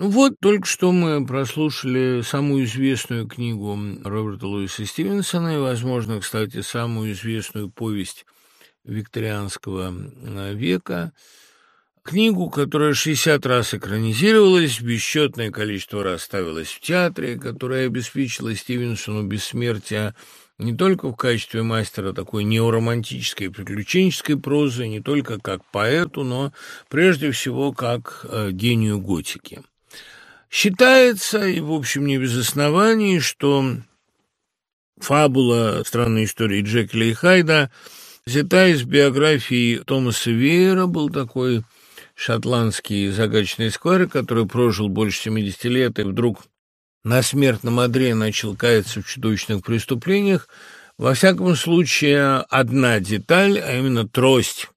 Ну Вот только что мы прослушали самую известную книгу Роберта Луиса Стивенсона и, возможно, кстати, самую известную повесть викторианского э, века. Книгу, которая 60 раз экранизировалась, бесчетное количество раз ставилась в театре, которая обеспечила Стивенсону бессмертие не только в качестве мастера такой неоромантической приключенческой прозы, не только как поэту, но прежде всего как э, гению готики. Считается, и в общем не без оснований, что фабула странной истории Джекеля и Хайда взята из биографии Томаса Веера, был такой шотландский загадочный сквер, который прожил больше 70 лет и вдруг на смертном одре начал каяться в чудовищных преступлениях. Во всяком случае, одна деталь, а именно трость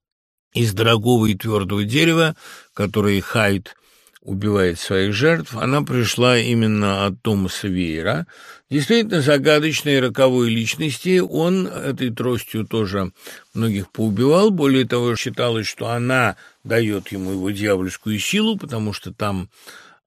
из дорогого и твердого дерева, который Хайд убивает своих жертв, она пришла именно от Томаса Вейера. Действительно, загадочной роковой личности он этой тростью тоже многих поубивал. Более того, считалось, что она дает ему его дьявольскую силу, потому что там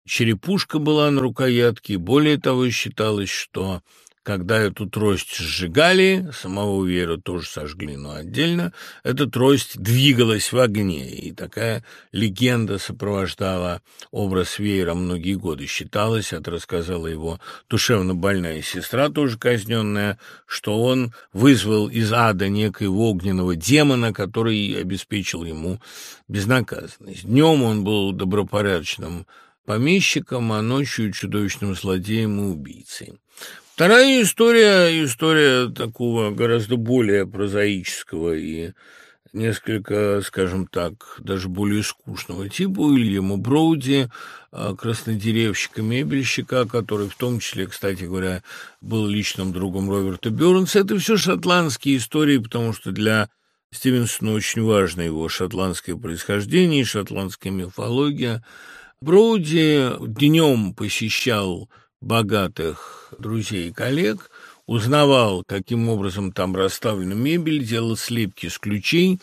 черепушка была на рукоятке. Более того, считалось, что когда эту трость сжигали, самого Веру тоже сожгли, но отдельно, эта трость двигалась в огне, и такая легенда сопровождала образ Веера многие годы. Считалось, это рассказала его душевно больная сестра, тоже казненная, что он вызвал из ада некоего огненного демона, который обеспечил ему безнаказанность. Днем он был добропорядочным помещиком, а ночью чудовищным злодеем и убийцей. Вторая история, история такого гораздо более прозаического и несколько, скажем так, даже более скучного типа Уильяма Броуди, краснодеревщика, мебельщика, который в том числе, кстати говоря, был личным другом Роберта Бёрнса. Это все шотландские истории, потому что для Стивенсону очень важно его шотландское происхождение, шотландская мифология. Броуди днем посещал богатых друзей и коллег, узнавал таким образом там расставленную мебель, делал слепки с ключей,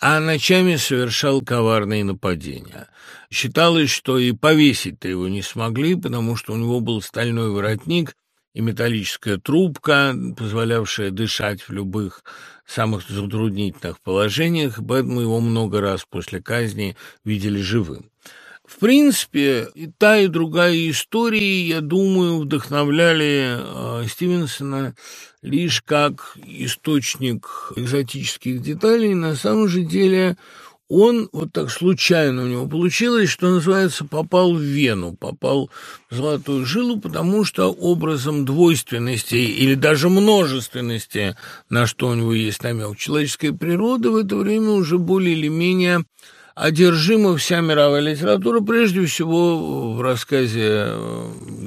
а ночами совершал коварные нападения. Считалось, что и повесить-то его не смогли, потому что у него был стальной воротник и металлическая трубка, позволявшая дышать в любых самых затруднительных положениях, поэтому его много раз после казни видели живым. В принципе, и та, и другая истории, я думаю, вдохновляли э, Стивенсона лишь как источник экзотических деталей. На самом же деле он вот так случайно у него получилось, что называется, попал в Вену, попал в золотую жилу, потому что образом двойственности или даже множественности, на что у него есть намек человеческой природы, в это время уже более или менее одержимы вся мировая литература прежде всего в рассказе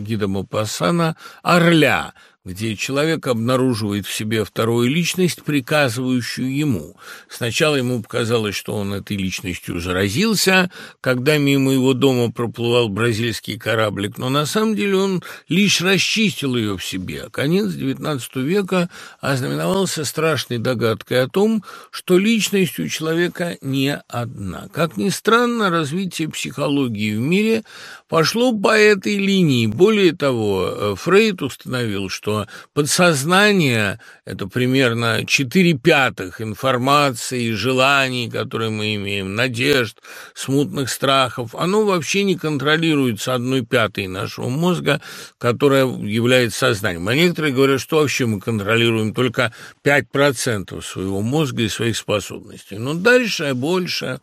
Гида Мопассана «Орля», где человек обнаруживает в себе вторую личность, приказывающую ему. Сначала ему показалось, что он этой личностью заразился, когда мимо его дома проплывал бразильский кораблик, но на самом деле он лишь расчистил ее в себе. Конец XIX века ознаменовался страшной догадкой о том, что личность у человека не одна. Как ни странно, развитие психологии в мире Пошло по этой линии. Более того, Фрейд установил, что подсознание – это примерно 4 пятых информации, желаний, которые мы имеем, надежд, смутных страхов. Оно вообще не контролируется одной пятой нашего мозга, которая является сознанием. А некоторые говорят, что вообще мы контролируем только 5% своего мозга и своих способностей. Но дальше больше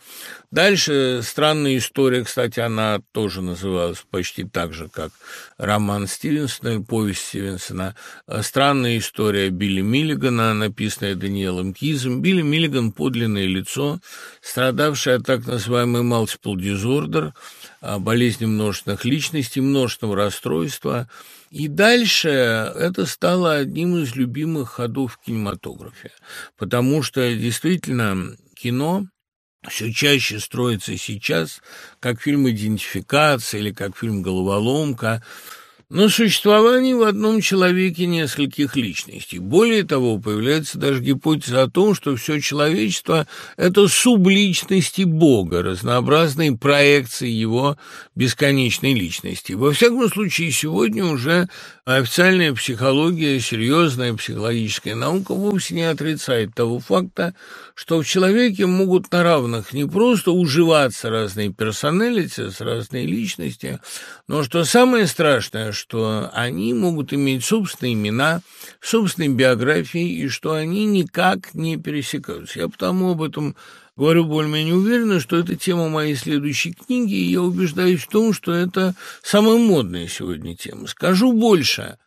Дальше странная история, кстати, она тоже называлась почти так же, как роман Стивенсона и повесть Стивенсона. А, странная история Билли Миллигана, написанная Даниэлом Кизом. Билли Миллиган – подлинное лицо, страдавшее от так называемый multiple disorder, а, болезни множественных личностей, множественного расстройства. И дальше это стало одним из любимых ходов в кинематографе, потому что действительно кино все чаще строится сейчас как фильм идентификация или как фильм головоломка на существование в одном человеке нескольких личностей. Более того, появляется даже гипотеза о том, что все человечество – это субличности Бога, разнообразные проекции его бесконечной личности. Во всяком случае, сегодня уже официальная психология, серьезная психологическая наука вовсе не отрицает того факта, что в человеке могут на равных не просто уживаться разные персоналити, разные личности, но что самое страшное, что они могут иметь собственные имена, собственные биографии, и что они никак не пересекаются. Я потому об этом говорю более-менее уверенно, что это тема моей следующей книги, и я убеждаюсь в том, что это самая модная сегодня тема. Скажу больше.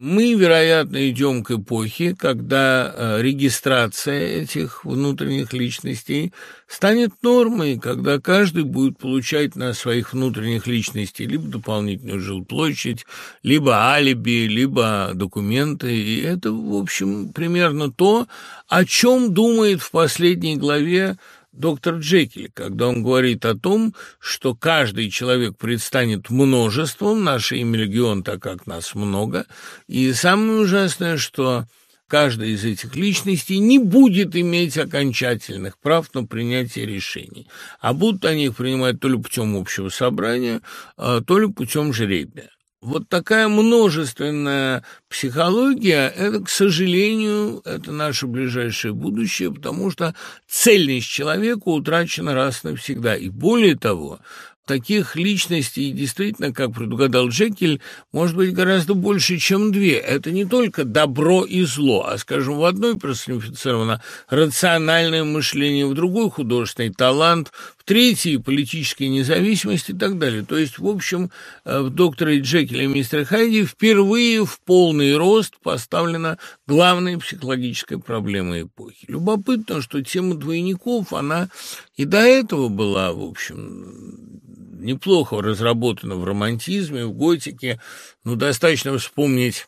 Мы, вероятно, идем к эпохе, когда э, регистрация этих внутренних личностей станет нормой, когда каждый будет получать на своих внутренних личностей либо дополнительную жилплощадь, либо алиби, либо документы. И это, в общем, примерно то, о чем думает в последней главе Доктор Джекиль, когда он говорит о том, что каждый человек предстанет множеством, наше имя легион, так как нас много, и самое ужасное, что каждая из этих личностей не будет иметь окончательных прав на принятие решений, а будут они их принимать то ли путем общего собрания, то ли путем жребия. Вот такая множественная психология, это, к сожалению, это наше ближайшее будущее, потому что цельность человека утрачена раз навсегда. И более того, таких личностей действительно, как предугадал Джекель, может быть гораздо больше, чем две. Это не только добро и зло, а, скажем, в одной персонифицировано рациональное мышление, в другой художественный талант, третьей политической независимости и так далее. То есть, в общем, э, в докторе Джекеле и мистере Хайди впервые в полный рост поставлена главная психологическая проблема эпохи. Любопытно, что тема двойников, она и до этого была, в общем, неплохо разработана в романтизме, в готике. Ну, достаточно вспомнить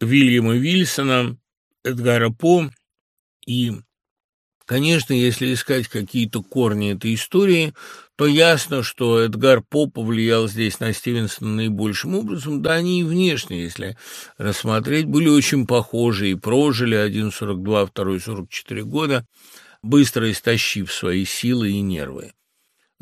Вильяма Вильсона, Эдгара По и Конечно, если искать какие-то корни этой истории, то ясно, что Эдгар По повлиял здесь на Стивенсона наибольшим образом, да они и внешне, если рассмотреть, были очень похожи и прожили, один 42, второй 44 года, быстро истощив свои силы и нервы.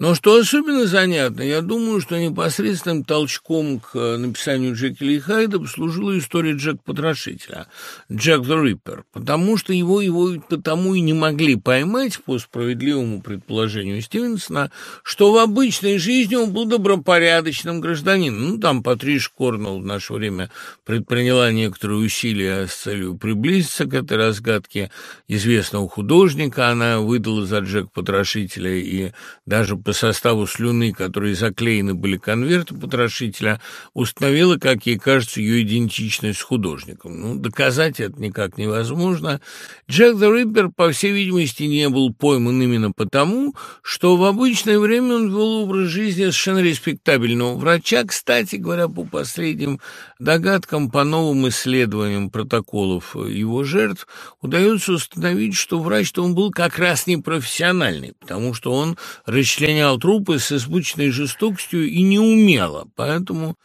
Но что особенно занятно, я думаю, что непосредственным толчком к написанию Джекила и Хайда послужила история Джек-потрошителя, Джек the Риппер, потому что его его потому и не могли поймать, по справедливому предположению Стивенсона, что в обычной жизни он был добропорядочным гражданином. Ну, там Патриш Корнелл в наше время предприняла некоторые усилия с целью приблизиться к этой разгадке известного художника. Она выдала за Джек-потрошителя и даже по составу слюны, которые заклеены были конверты потрошителя, установила, как ей кажется, ее идентичность с художником. Ну, доказать это никак невозможно. Джек the Риппер, по всей видимости, не был пойман именно потому, что в обычное время он вел образ жизни совершенно респектабельного врача, кстати говоря, по последним догадкам, по новым исследованиям протоколов его жертв, удается установить, что врач-то он был как раз не профессиональный, потому что он расчленял наполнял трупы с избучной жестокостью и не умело, поэтому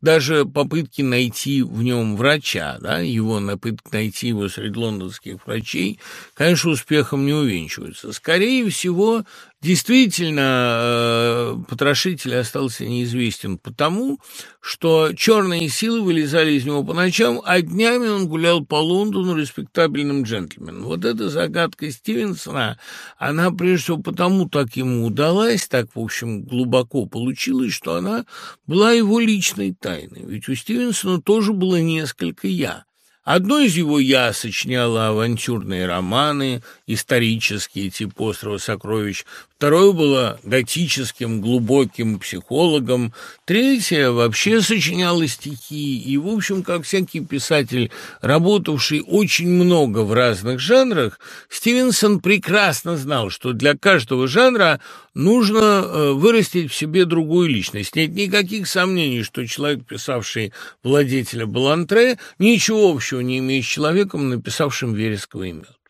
даже попытки найти в нем врача, да, его попытки найти его среди лондонских врачей, конечно, успехом не увенчиваются. Скорее всего, действительно э, потрошитель остался неизвестен потому, что черные силы вылезали из него по ночам, а днями он гулял по Лондону респектабельным джентльменом. Вот эта загадка Стивенсона, она прежде всего потому так ему удалась, так, в общем, глубоко получилось, что она была его личной тайной. Ведь у Стивенсона тоже было несколько «я». Одно из его «я» сочиняло авантюрные романы, исторические, типа «Острова сокровищ», второе было готическим глубоким психологом, третье вообще сочиняло стихи, и, в общем, как всякий писатель, работавший очень много в разных жанрах, Стивенсон прекрасно знал, что для каждого жанра нужно э, вырастить в себе другую личность. Нет никаких сомнений, что человек, писавший «Владетеля Балантре», ничего общего не имеет с человеком, написавшим «Вересковый мед»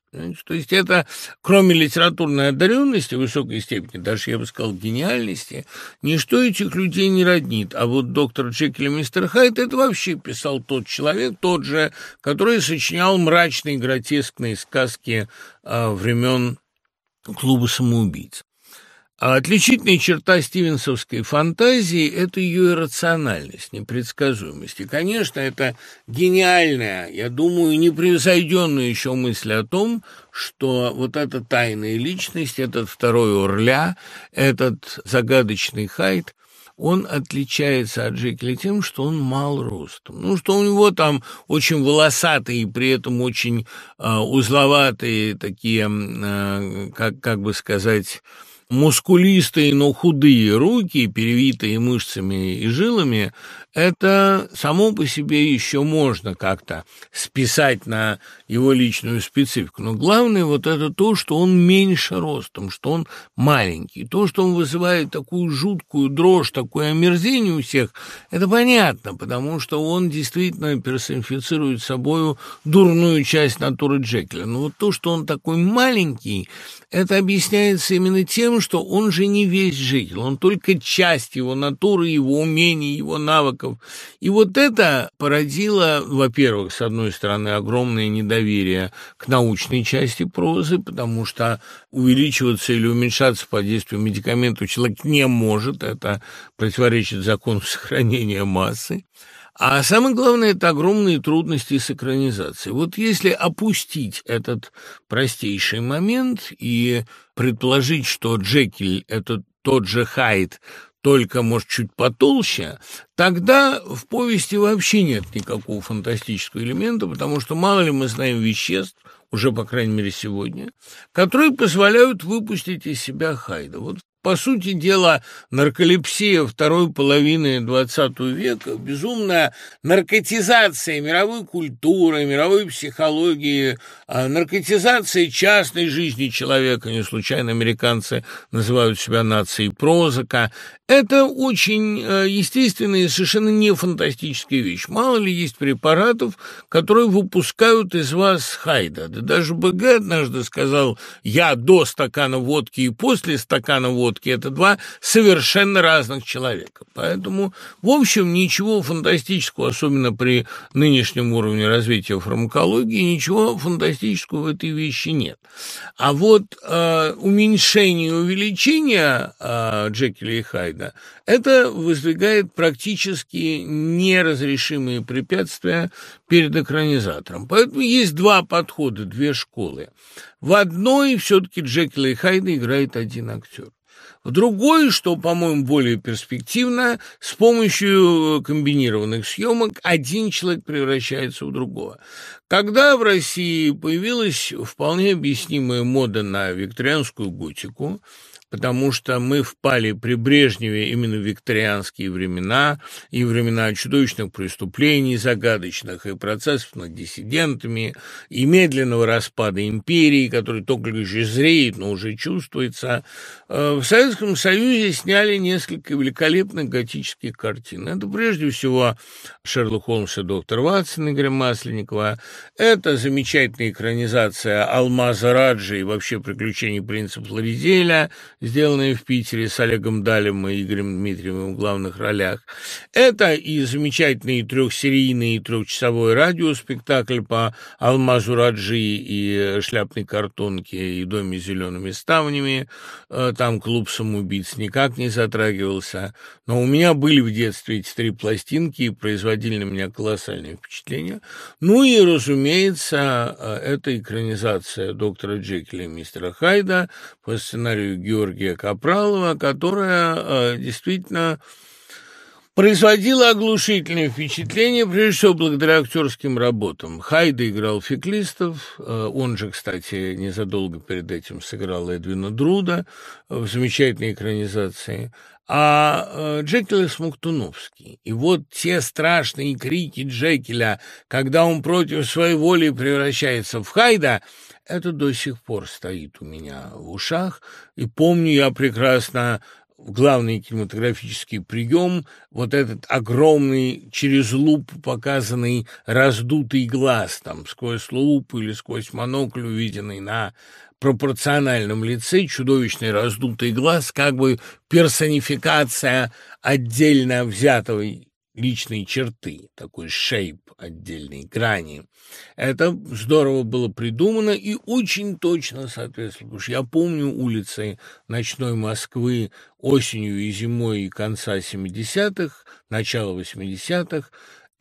то есть это, кроме литературной одаренности, высокой степени, даже я бы сказал, гениальности, ничто этих людей не роднит. А вот доктор Джекель и мистер Хайт это вообще писал тот человек, тот же, который сочинял мрачные гротескные сказки э, времен клуба самоубийц. А отличительной черта стивенсовской фантазии – это ее иррациональность, непредсказуемость. И, конечно, это гениальная, я думаю, непревзойденная еще мысль о том, что вот эта тайная личность, этот второй урля, этот загадочный хайт – он отличается от Джекеля тем, что он мал ростом. Ну, что у него там очень волосатые и при этом очень э, узловатые такие, э, как, как бы сказать, мускулистые, но худые руки, перевитые мышцами и жилами, это само по себе еще можно как-то списать на его личную специфику. Но главное вот это то, что он меньше ростом, что он маленький. То, что он вызывает такую жуткую дрожь, такое омерзение у всех, это понятно, потому что он действительно персонифицирует собою дурную часть натуры Джекеля. Но вот то, что он такой маленький, это объясняется именно тем, тем, что он же не весь житель, он только часть его натуры, его умений, его навыков. И вот это породило, во-первых, с одной стороны, огромное недоверие к научной части прозы, потому что увеличиваться или уменьшаться по действию медикаментов человек не может, это противоречит закону сохранения массы. А самое главное, это огромные трудности с синхронизации. Вот если опустить этот простейший момент и предположить, что Джекиль — это тот же Хайд, только, может, чуть потолще, тогда в повести вообще нет никакого фантастического элемента, потому что мало ли мы знаем веществ, уже, по крайней мере, сегодня, которые позволяют выпустить из себя Хайда. Вот по сути дела, нарколепсия второй половины XX века, безумная наркотизация мировой культуры, мировой психологии, а наркотизация частной жизни человека, не случайно американцы называют себя нацией прозака, это очень э, естественная и совершенно не фантастическая вещь. Мало ли есть препаратов, которые выпускают из вас Хайда. Да даже БГ однажды сказал, я до стакана водки и после стакана водки, все-таки это два совершенно разных человека. Поэтому, в общем, ничего фантастического, особенно при нынешнем уровне развития фармакологии, ничего фантастического в этой вещи нет. А вот э, уменьшение и увеличение э, Джекеля и Хайда, это воздвигает практически неразрешимые препятствия перед экранизатором. Поэтому есть два подхода, две школы. В одной все-таки Джекила и Хайда играет один актер. Другое, что, по-моему, более перспективно, с помощью э, комбинированных съемок один человек превращается в другого. Когда в России появилась вполне объяснимая мода на викторианскую готику – потому что мы впали при Брежневе именно в викторианские времена и времена чудовищных преступлений загадочных и процессов над диссидентами и медленного распада империи, который только лишь зреет, но уже чувствуется. Э, в Советском Союзе сняли несколько великолепных готических картин. Это прежде всего Шерлок Холмс и доктор Ватсон Игоря Масленникова. Это замечательная экранизация Алмаза Раджи и вообще приключений принца Флоризеля сделанные в Питере с Олегом Далем и Игорем Дмитриевым в главных ролях. Это и замечательный трехсерийный трехчасовой радиоспектакль по «Алмазу Раджи» и «Шляпной картонке» и «Доме с зелеными ставнями». Э, там клуб самоубийц никак не затрагивался. Но у меня были в детстве эти три пластинки и производили на меня колоссальные впечатления. Ну и, разумеется, э, это экранизация доктора Джекеля и мистера Хайда по сценарию Георгия Георгия Капралова, которая э, действительно производила оглушительное впечатление, прежде всего, благодаря актерским работам. Хайда играл Феклистов, э, он же, кстати, незадолго перед этим сыграл Эдвина Друда э, в замечательной экранизации, а Джекеля Смоктуновский. И вот те страшные крики Джекеля, когда он против своей воли превращается в Хайда, это до сих пор стоит у меня в ушах, и помню я прекрасно главный кинематографический прием, вот этот огромный через лупу показанный раздутый глаз, там сквозь лупу или сквозь монокль увиденный на пропорциональном лице, чудовищный раздутый глаз, как бы персонификация отдельно взятого личные черты, такой шейп отдельной грани. Это здорово было придумано и очень точно соответствовало. Потому что я помню улицы ночной Москвы осенью и зимой конца 70-х, начала 80-х,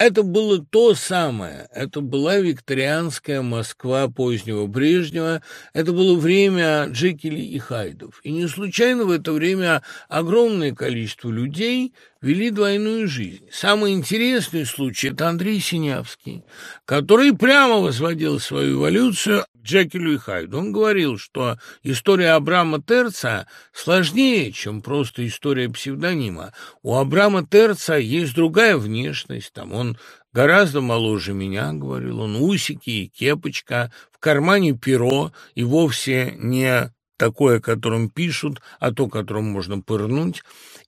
это было то самое, это была викторианская Москва позднего Брежнева, это было время Джекелей и Хайдов. И не случайно в это время огромное количество людей вели двойную жизнь. Самый интересный случай – это Андрей Синявский, который прямо возводил свою эволюцию Джеки и Хайду. Он говорил, что история Абрама Терца сложнее, чем просто история псевдонима. У Абрама Терца есть другая внешность, там он гораздо моложе меня, говорил он, усики и кепочка, в кармане перо и вовсе не такое, которым пишут, а то, которым можно пырнуть.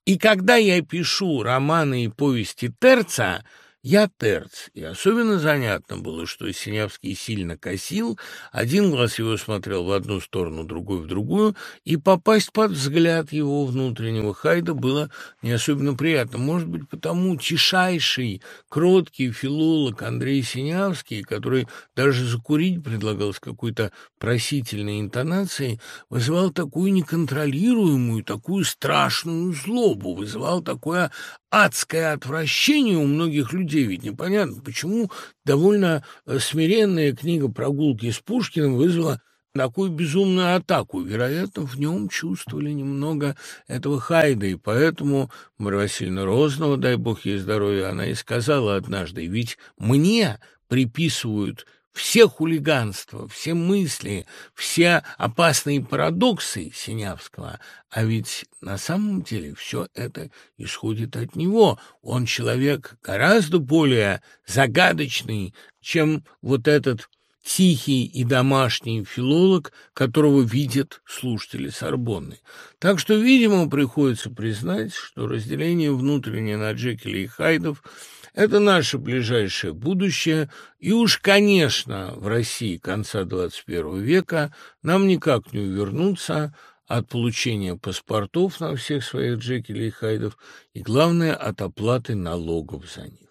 И когда я пишу романы и повести Терца, я Терц, и особенно занятно было, что Синявский сильно косил, один глаз его смотрел в одну сторону, другой в другую, и попасть под взгляд его внутреннего Хайда было не особенно приятно. Может быть, потому тишайший, кроткий филолог Андрей Синявский, который даже закурить предлагал с какой-то просительной интонацией, вызывал такую неконтролируемую, такую страшную злобу, вызывал такое адское отвращение у многих людей, ведь непонятно, почему довольно смиренная книга «Прогулки с Пушкиным» вызвала такую безумную атаку. Вероятно, в нем чувствовали немного этого Хайда, и поэтому Марья Васильевна Розного, дай бог ей здоровья, она и сказала однажды, ведь мне приписывают все хулиганства, все мысли, все опасные парадоксы Синявского. А ведь на самом деле все это исходит от него. Он человек гораздо более загадочный, чем вот этот тихий и домашний филолог, которого видят слушатели Сорбонны. Так что, видимо, приходится признать, что разделение внутреннее на Джекеля и Хайдов – это наше ближайшее будущее, и уж, конечно, в России конца XXI века нам никак не увернуться от получения паспортов на всех своих Джекелей и Хайдов и, главное, от оплаты налогов за них.